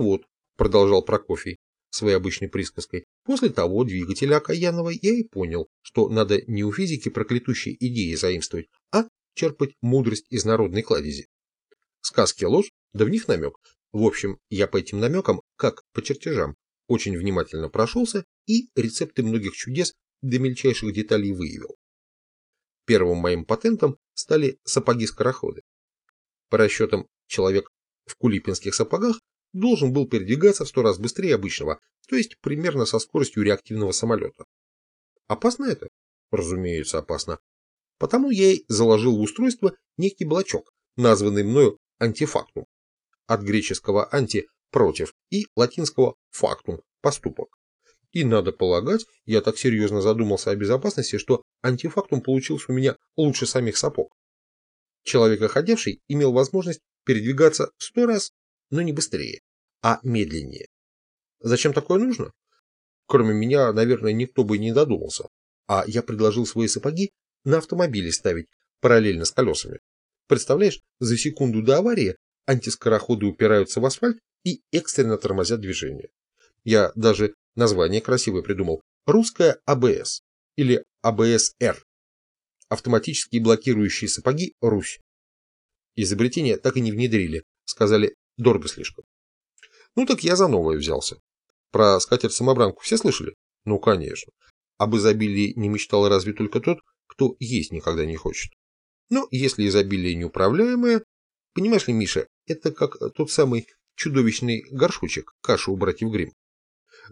Вот, продолжал Прокофий своей обычной присказкой, после того двигателя окаянного я и понял, что надо не у физики проклятущие идеи заимствовать, а черпать мудрость из народной кладези. Сказки ложь, да в них намек. В общем, я по этим намекам, как по чертежам, очень внимательно прошелся и рецепты многих чудес до мельчайших деталей выявил. Первым моим патентом стали сапоги-скороходы. По расчетам, человек в кулипинских сапогах должен был передвигаться в сто раз быстрее обычного, то есть примерно со скоростью реактивного самолета. Опасно это? Разумеется, опасно. Потому я и заложил в устройство некий блочок, названный мною антифактум. От греческого «анти» – «против» и латинского «фактум» – «поступок». И надо полагать, я так серьезно задумался о безопасности, что антифактум получился у меня лучше самих сапог. Человек, охотевший, имел возможность передвигаться сто раз, но не быстрее, а медленнее. Зачем такое нужно? Кроме меня, наверное, никто бы не додумался. А я предложил свои сапоги на автомобиле ставить параллельно с колесами. Представляешь, за секунду до аварии антискороходы упираются в асфальт и экстренно тормозят движение. Я даже название красивое придумал. Русская АБС или АБС-Р. Автоматические блокирующие сапоги Русь. Изобретение так и не внедрили. Сказали, дорого слишком. Ну так я за новое взялся. Про скатерть-самобранку все слышали? Ну, конечно. Об изобилии не мечтал разве только тот, кто есть никогда не хочет. Но если изобилие неуправляемое, понимаешь ли, Миша, это как тот самый чудовищный горшочек каши у братьев Грим.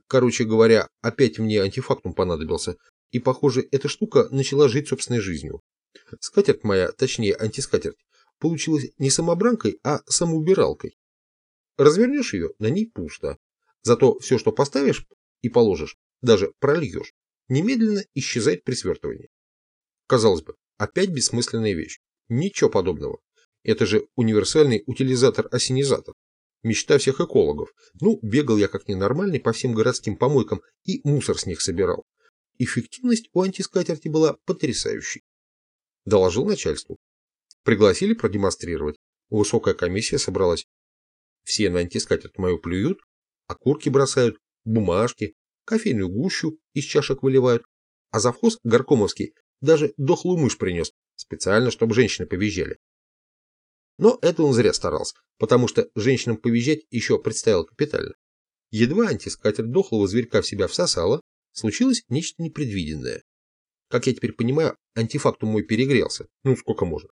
Короче говоря, опять мне антифактум понадобился, и, похоже, эта штука начала жить собственной жизнью. Скатерть моя, точнее антискатерть, получилась не самобранкой, а самоубиралкой. Развернешь ее, на ней пусто. Зато все, что поставишь и положишь, даже прольешь, немедленно исчезает при свертывании. Казалось бы, опять бессмысленная вещь. Ничего подобного. Это же универсальный утилизатор-осенизатор. Мечта всех экологов. Ну, бегал я как ненормальный по всем городским помойкам и мусор с них собирал. Эффективность у антискатерти была потрясающей. Доложил начальству. Пригласили продемонстрировать. Высокая комиссия собралась. Все на антискатерть мою плюют, окурки бросают, бумажки, кофейную гущу из чашек выливают. А завхоз Горкомовский даже дохлую мышь принес, специально, чтобы женщины повизжали. Но это он зря старался, потому что женщинам повизжать еще представил капитально. Едва антискатерть дохлого зверька в себя всосала, случилось нечто непредвиденное. Как я теперь понимаю, антифактум мой перегрелся. Ну, сколько можно.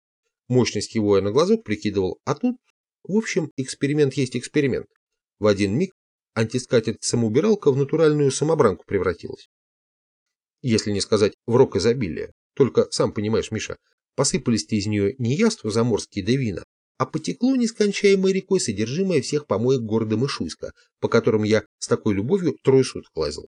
Мощность его я на глазок прикидывал, а тут в общем, эксперимент есть эксперимент. В один миг антискатерть-самоубиралка в натуральную самобранку превратилась. Если не сказать в рок изобилия. Только, сам понимаешь, Миша, посыпались-то из нее не яства заморские да вина, а потекло нескончаемой рекой содержимое всех помоек города Мышуйска, по которым я с такой любовью трое суток лазил.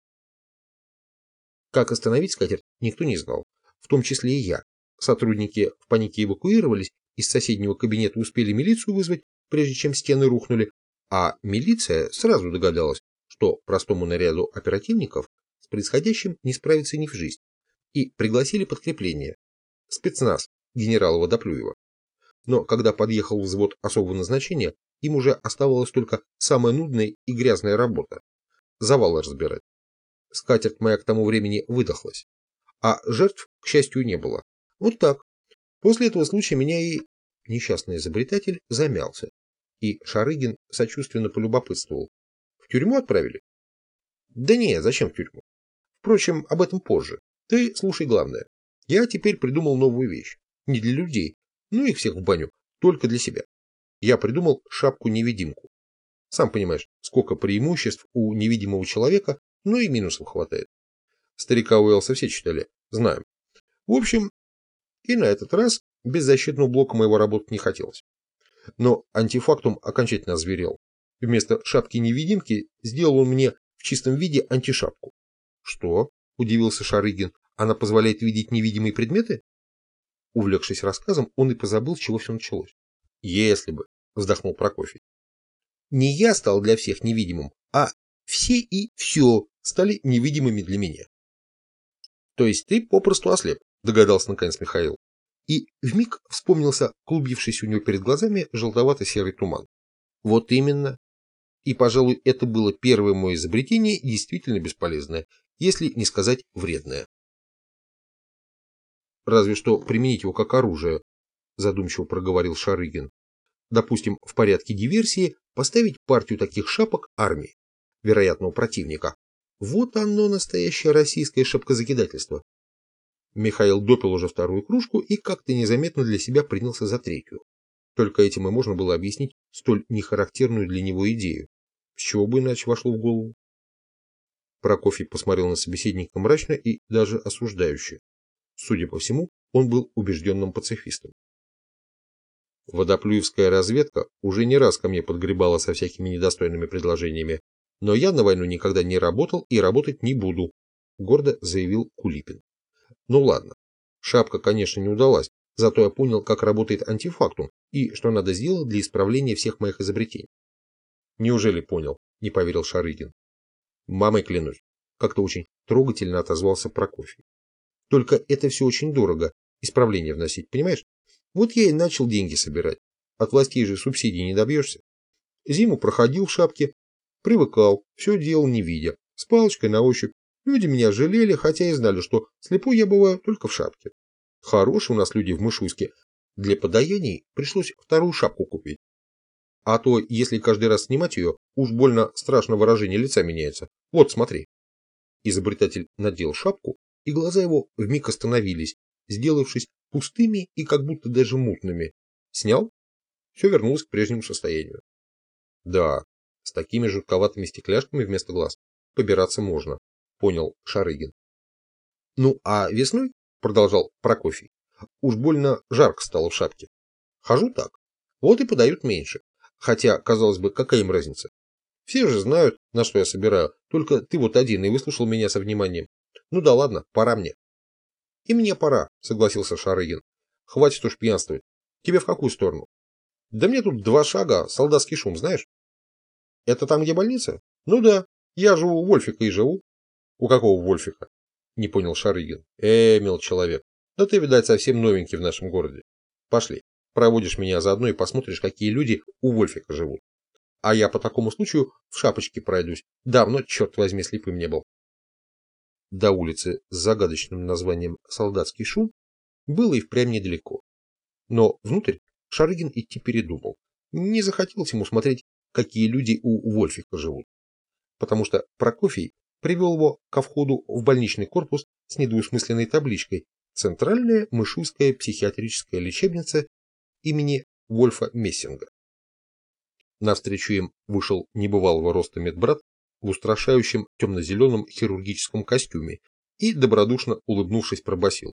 Как остановить скатерть, никто не знал, в том числе и я. Сотрудники в панике эвакуировались, из соседнего кабинета успели милицию вызвать, прежде чем стены рухнули, а милиция сразу догадалась, что простому наряду оперативников с происходящим не справится ни в жизнь, и пригласили подкрепление. Спецназ генерала Водоплюева. Но когда подъехал взвод особого назначения, им уже оставалась только самая нудная и грязная работа – завалы разбирать. Скатерть моя к тому времени выдохлась, а жертв, к счастью, не было. Вот так. После этого случая меня и Несчастный изобретатель замялся, и Шарыгин сочувственно полюбопытствовал. В тюрьму отправили? Да не, зачем в тюрьму? Впрочем, об этом позже. Ты слушай главное. Я теперь придумал новую вещь. Не для людей, ну их всех в баню, только для себя. Я придумал шапку-невидимку. Сам понимаешь, сколько преимуществ у невидимого человека, но и минусов хватает. Старика Уэллса все читали, знаем. В общем, и на этот раз без защитного блока моего работать не хотелось. Но антифактум окончательно озверел. Вместо шапки-невидимки сделал он мне в чистом виде антишапку. «Что?» – удивился Шарыгин. «Она позволяет видеть невидимые предметы?» Увлекшись рассказом, он и позабыл, с чего все началось. «Если бы», – вздохнул Прокофий. «Не я стал для всех невидимым, а все и все стали невидимыми для меня». «То есть ты попросту ослеп», – догадался наконец Михаил и вмиг вспомнился клубившийся у него перед глазами желтовато-серый туман. Вот именно. И, пожалуй, это было первое мое изобретение, действительно бесполезное, если не сказать вредное. Разве что применить его как оружие, задумчиво проговорил Шарыгин. Допустим, в порядке диверсии поставить партию таких шапок армии, вероятного противника. Вот оно настоящее российское шапкозакидательство. Михаил допил уже вторую кружку и как-то незаметно для себя принялся за третью. Только этим и можно было объяснить столь нехарактерную для него идею. С чего бы иначе вошло в голову? Прокофий посмотрел на собеседника мрачно и даже осуждающе. Судя по всему, он был убежденным пацифистом. Водоплюевская разведка уже не раз ко мне подгребала со всякими недостойными предложениями, но я на войну никогда не работал и работать не буду, гордо заявил Кулипин. Ну ладно, шапка, конечно, не удалась, зато я понял, как работает антифактум и что надо сделать для исправления всех моих изобретений. Неужели понял? Не поверил Шарыгин. Мамой клянусь. Как-то очень трогательно отозвался Прокофий. Только это все очень дорого. Исправление вносить, понимаешь? Вот я и начал деньги собирать. От властей же субсидий не добьешься. Зиму проходил в шапке, привыкал, все делал не видя, с палочкой на ощупь. Люди меня жалели, хотя и знали, что слепой я бываю только в шапке. Хорошие у нас люди в Мышуйске. Для подаяний пришлось вторую шапку купить. А то, если каждый раз снимать ее, уж больно страшно выражение лица меняется. Вот, смотри. Изобретатель надел шапку, и глаза его вмиг остановились, сделавшись пустыми и как будто даже мутными. Снял? Все вернулось к прежнему состоянию. Да, с такими жутковатыми стекляшками вместо глаз побираться можно, понял Шарыгин. Ну, а весной, продолжал Прокофий, уж больно жарко стало в шапке. Хожу так, вот и подают меньше. Хотя, казалось бы, какая им разница? Все же знают, на что я собираю. Только ты вот один и выслушал меня со вниманием. Ну да ладно, пора мне. И мне пора, согласился Шарыгин. Хватит уж пьянствовать. Тебе в какую сторону? Да мне тут два шага, солдатский шум, знаешь? Это там, где больница? Ну да, я же у Вольфика и живу. У какого Вольфика? Не понял Шарыгин. Э, мил человек, да ты, видать, совсем новенький в нашем городе. Пошли. Проводишь меня заодно и посмотришь, какие люди у Вольфика живут. А я по такому случаю в шапочке пройдусь. Давно, черт возьми, слепым не был. До улицы с загадочным названием «Солдатский шум» было и впрямь недалеко. Но внутрь Шарыгин идти передумал. Не захотелось ему смотреть, какие люди у Вольфика живут. Потому что Прокофий привел его ко входу в больничный корпус с недвусмысленной табличкой «Центральная мышуйская психиатрическая лечебница имени Вольфа Мессинга. Навстречу им вышел небывалого роста медбрат в устрашающем темно-зеленом хирургическом костюме и, добродушно улыбнувшись, пробасил: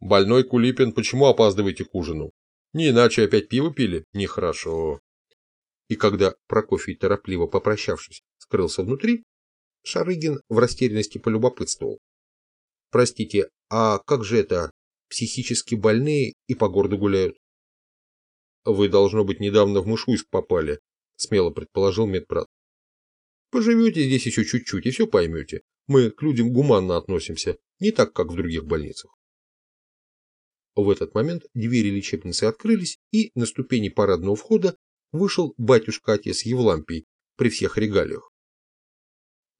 «Больной Кулипин, почему опаздываете к ужину? Не иначе опять пиво пили? Нехорошо». И когда Прокофий, торопливо попрощавшись, скрылся внутри, Шарыгин в растерянности полюбопытствовал. «Простите, а как же это, психически больные и по городу гуляют?» «Вы, должно быть, недавно в Мышуйск попали», — смело предположил медбрат. «Поживете здесь еще чуть-чуть и все поймете. Мы к людям гуманно относимся, не так, как в других больницах». В этот момент двери лечебницы открылись, и на ступени парадного входа вышел батюшка-отец Евлампий при всех регалиях.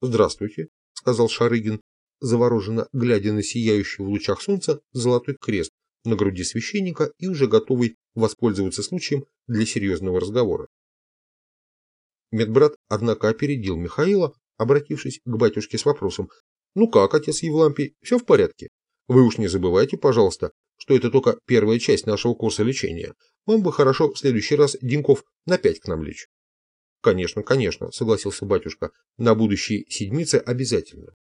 «Здравствуйте», — сказал Шарыгин, завороженно глядя на сияющий в лучах солнца золотой крест на груди священника и уже готовый воспользоваться случаем для серьезного разговора. Медбрат, однако, опередил Михаила, обратившись к батюшке с вопросом «Ну как, отец Евлампий, все в порядке? Вы уж не забывайте, пожалуйста, что это только первая часть нашего курса лечения. Вам бы хорошо в следующий раз Деньков на пять к нам лечь». «Конечно, конечно», — согласился батюшка, — «на будущие седмицы обязательно».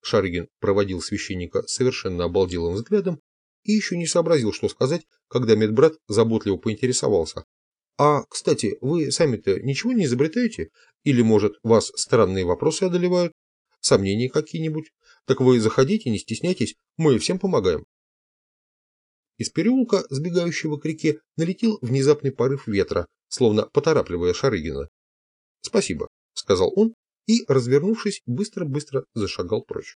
Шарыгин проводил священника совершенно обалделым взглядом и еще не сообразил, что сказать, когда медбрат заботливо поинтересовался. «А, кстати, вы сами-то ничего не изобретаете? Или, может, вас странные вопросы одолевают? Сомнения какие-нибудь? Так вы заходите, не стесняйтесь, мы всем помогаем». Из переулка, сбегающего к реке, налетел внезапный порыв ветра, словно поторапливая Шарыгина. «Спасибо», — сказал он и, развернувшись, быстро-быстро зашагал прочь.